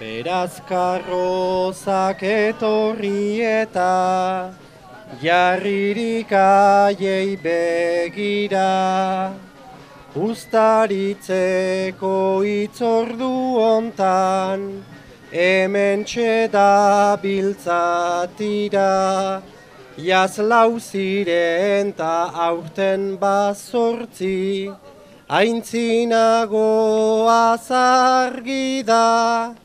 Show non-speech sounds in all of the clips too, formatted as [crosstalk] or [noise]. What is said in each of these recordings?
Beraz karrozak etorri eta jarririk aiei begira. Uztaritzeko itzordu ontan, hemen txeda biltzatira. Jaz lau ziren ta aurten bazortzi, aintzinago azargi da.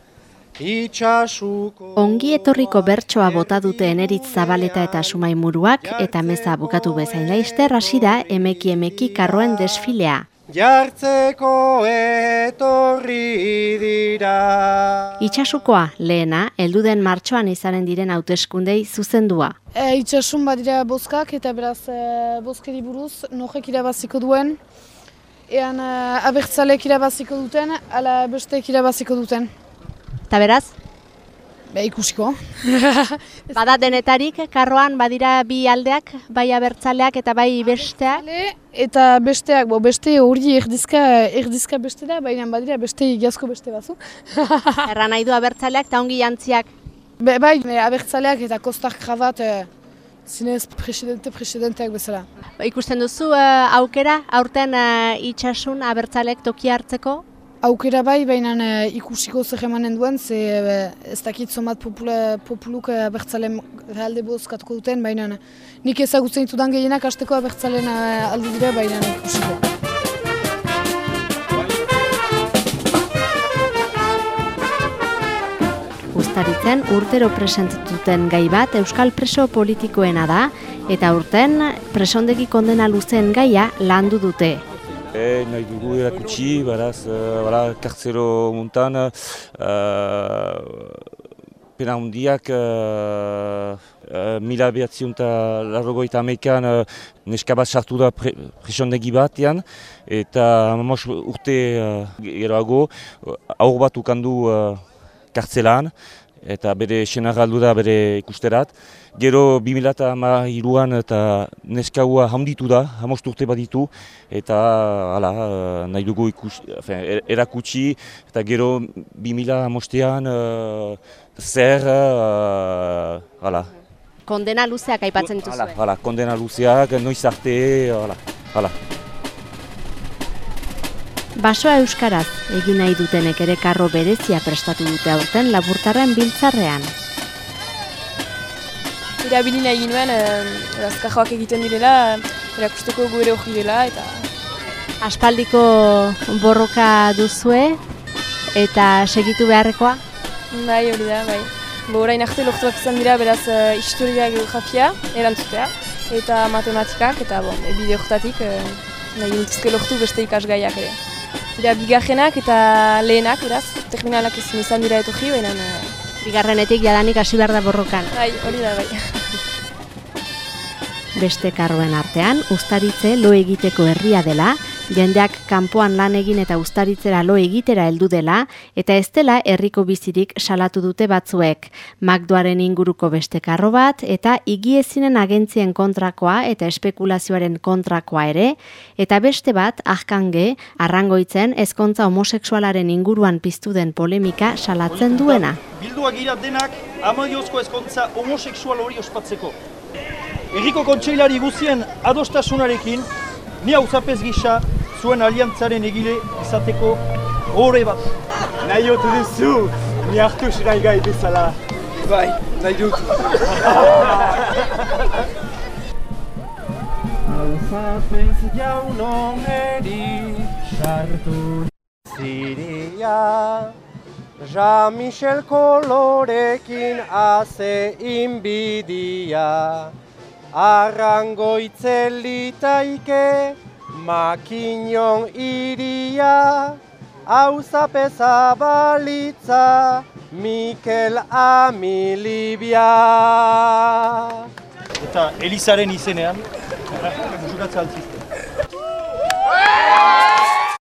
Itxasuko... Ongi etorriko bertsoa bota dute eneritz zabaleta eta sumaimuruak eta meza bukatu bezain laizter hasi da emeki emeki karroen desfilea. Jartzeko etorri dira. Itxasukoa lehena, elduden martxoan izanen diren hauteskundei zuzendua. E, itxasun badira bozkak eta beraz e, bozkeri buruz norek irabaziko duen. Ean e, abertzalek irabaziko duten, ala bestek irabaziko duten. Eta beraz, Be ikusiko. [laughs] bada denetarik, karroan badira bi aldeak, bai abertzaleak eta bai besteak. Ale, eta besteak, bo, beste hori erdizka, erdizka beste da, baina badira beste igiazko beste bazu. [laughs] Erra nahi du abertzaleak eta ongi jantziak. Be, bai, e, abertzaleak eta kostak krabat e, zinez presidente presidenteak bezala. Ba, Ikusten duzu eh, aukera, aurten eh, itxasun abertzaleek toki hartzeko? Aukera bai, baina e, ikusiko zer emanen duen, ze e, ez dakit somat popula, populuk e, abertzale alde bozkatuko duten, baina nik ezagutzen ditudan gehienak hasteko abertzalen alde dira, baina ikusiko. Uztaritzen urtero present duten gai bat euskal preso politikoena da eta urten presondegi kondena luzen gaia landu dute. E, nahi dugu erakutsi, baraz, uh, bara, kartzero muntan, uh, pena hundiak, uh, uh, mila behatziun eta larrogoita amekan uh, neska bat sartu da pre, presondegi batean, eta mamos urte uh, geroago, aur bat ukandu uh, kartzelan, eta bere senar aldu da bere ikusterat. Gero 2008an eta neskaua handitu da, hamost urte baditu, eta hala, nahi dugu ikus, afen, er- erakutsi, eta gero 2008an uh, zer, uh, hala, Kondena luzeak aipatzen hala, dituzue. hala, kondena luzeak, noiz arte, hala, hala. Basoa euskaraz egin nahi dutenek ere karro berezia prestatu dute aurten laburtarren biltzarrean. Irabili nahi ginuen, e, azkajoak egiten direla, erakusteko gu ere hori dela, eta Aspaldiko borroka duzue eta segitu beharrekoa. bai hori da, bai. Bo orain arte lortuak izan dira, beraz, e, historia geografia, erantzutea, eta matematikak, eta bon, bide horretatik, e, nahi lortu beste ikasgaiak ere. Dira bigarrenak eta lehenak, beraz, terminalak ezin izan dira etorri, baina, e, Bigarrenetik jadanik hasi behar da borrokan. bai, hori da, bai. Beste karroen artean, ustaritze lo egiteko herria dela, jendeak kanpoan lan egin eta ustaritzera lo egitera heldu dela, eta ez dela herriko bizirik salatu dute batzuek. Magdoaren inguruko beste karro bat, eta igiezinen agentzien kontrakoa eta espekulazioaren kontrakoa ere, eta beste bat, ahkange, arrangoitzen ezkontza homosexualaren inguruan piztu den polemika salatzen duena. Bilduak gira denak amaiozko ezkontza homoseksual hori ospatzeko. Herriko kontseilari guzien adostasunarekin, ni auzapez gisa zuen aliantzaren egile izateko horre bat. Nahi otu duzu, ni hartu nahi gai bezala. Bai, nahi dut. Auzapez jaun oneri sartu ziria Jean-Michel kolorekin haze inbidia Arrangoitzen litaike makinon iria Auzapez abalitza Mikel Amilibia Eta Elizaren izenean, [laughs] musikatzea altzizte.